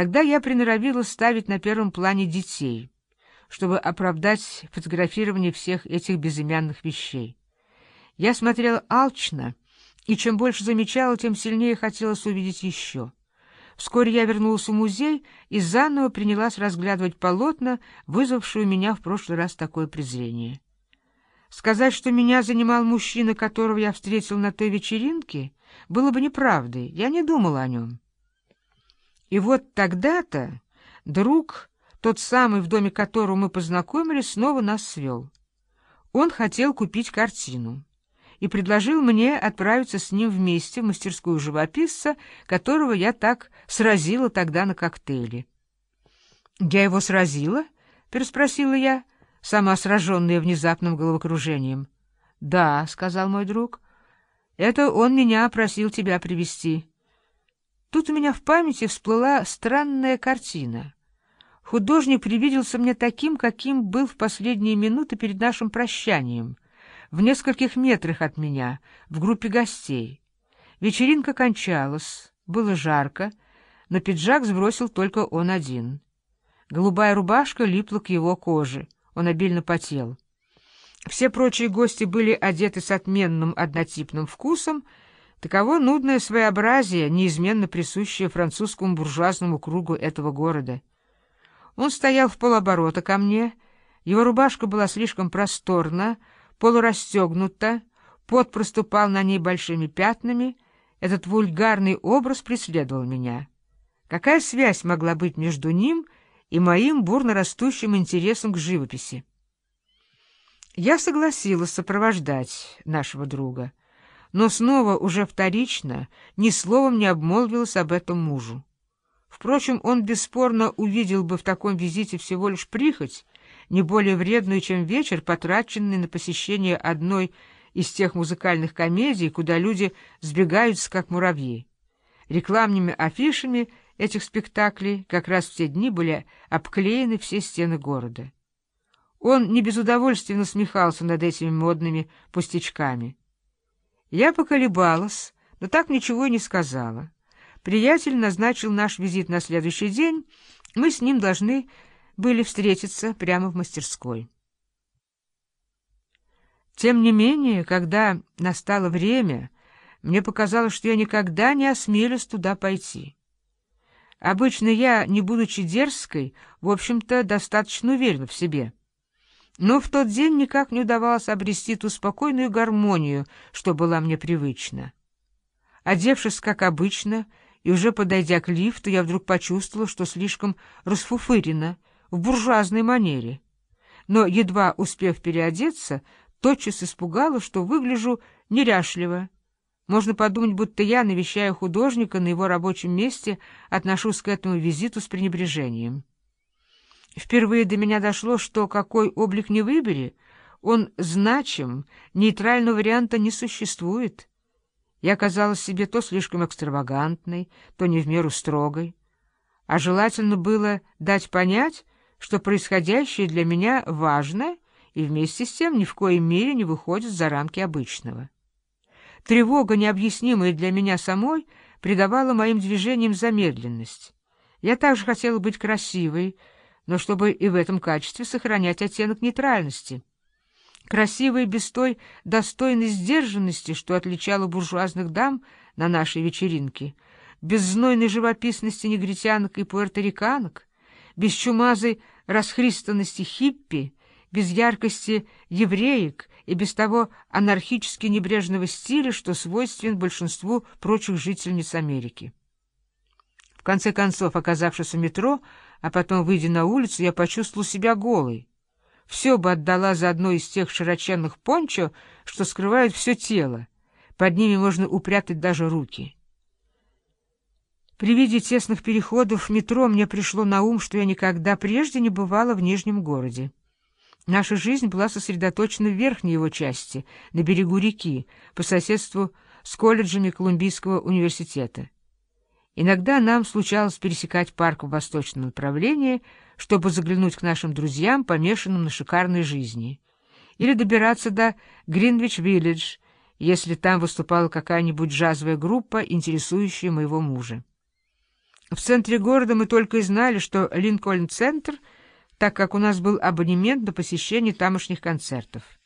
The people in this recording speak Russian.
Тогда я приноровилась ставить на первом плане детей, чтобы оправдать фотографирование всех этих безымянных вещей. Я смотрела алчно, и чем больше замечала, тем сильнее хотелось увидеть еще. Вскоре я вернулась в музей и заново принялась разглядывать полотна, вызвавшие у меня в прошлый раз такое презрение. Сказать, что меня занимал мужчина, которого я встретил на той вечеринке, было бы неправдой, я не думала о нем. И вот тогда-то друг, тот самый, в доме которого мы познакомились, снова нас свел. Он хотел купить картину и предложил мне отправиться с ним вместе в мастерскую живописца, которого я так сразила тогда на коктейле. «Я его сразила?» — переспросила я, сама сраженная внезапным головокружением. «Да», — сказал мой друг, — «это он меня просил тебя привести Тут у меня в памяти всплыла странная картина. Художник привиделся мне таким, каким был в последние минуты перед нашим прощанием, в нескольких метрах от меня, в группе гостей. Вечеринка кончалась, было жарко, но пиджак сбросил только он один. Голубая рубашка липла к его коже, он обильно потел. Все прочие гости были одеты с отменным однотипным вкусом, Таково нудное своеобразие, неизменно присущее французскому буржуазному кругу этого города. Он стоял в полоборота ко мне, его рубашка была слишком просторна, полурастегнута, пот проступал на ней большими пятнами, этот вульгарный образ преследовал меня. Какая связь могла быть между ним и моим бурно растущим интересом к живописи? Я согласилась сопровождать нашего друга — но снова уже вторично ни словом не обмолвилась об этом мужу. Впрочем, он бесспорно увидел бы в таком визите всего лишь прихоть, не более вредную, чем вечер, потраченный на посещение одной из тех музыкальных комедий, куда люди сбегаются, как муравьи. Рекламными афишами этих спектаклей как раз в те дни были обклеены все стены города. Он не без удовольствия насмехался над этими модными пустячками. Я поколебалась, но так ничего и не сказала. Приятель назначил наш визит на следующий день, мы с ним должны были встретиться прямо в мастерской. Тем не менее, когда настало время, мне показалось, что я никогда не осмелюсь туда пойти. Обычно я, не будучи дерзкой, в общем-то, достаточно уверена в себе. Но в тот день никак не удавалось обрести ту спокойную гармонию, что была мне привычна. Одевшись, как обычно, и уже подойдя к лифту, я вдруг почувствовала, что слишком расфуфырена, в буржуазной манере. Но, едва успев переодеться, тотчас испугала, что выгляжу неряшливо. Можно подумать, будто я, навещая художника на его рабочем месте, отношусь к этому визиту с пренебрежением. Впервые до меня дошло, что какой облик не выбери, он значим, нейтрального варианта не существует. Я казалась себе то слишком экстравагантной, то не в меру строгой. А желательно было дать понять, что происходящее для меня важно и вместе с тем ни в коей мере не выходит за рамки обычного. Тревога, необъяснимая для меня самой, придавала моим движениям замедленность. Я также хотела быть красивой, но чтобы и в этом качестве сохранять оттенок нейтральности. Красивой без той достойной сдержанности, что отличала буржуазных дам на нашей вечеринке, без знойной живописности негритянок и пуэрториканок, без чумазой расхристанности хиппи, без яркости евреек и без того анархически небрежного стиля, что свойствен большинству прочих жительниц Америки. В конце концов, оказавшись в метро, а потом, выйдя на улицу, я почувствовал себя голой. Все бы отдала за одно из тех широченных пончо, что скрывают все тело. Под ними можно упрятать даже руки. При виде тесных переходов в метро мне пришло на ум, что я никогда прежде не бывала в Нижнем городе. Наша жизнь была сосредоточена в верхней его части, на берегу реки, по соседству с колледжами Колумбийского университета. Иногда нам случалось пересекать парк в восточном направлении, чтобы заглянуть к нашим друзьям, помешанным на шикарной жизни, или добираться до Гринвич-Виллидж, если там выступала какая-нибудь джазовая группа, интересующая моего мужа. В центре города мы только и знали, что Линкольн-центр, так как у нас был абонемент на посещение тамошних концертов.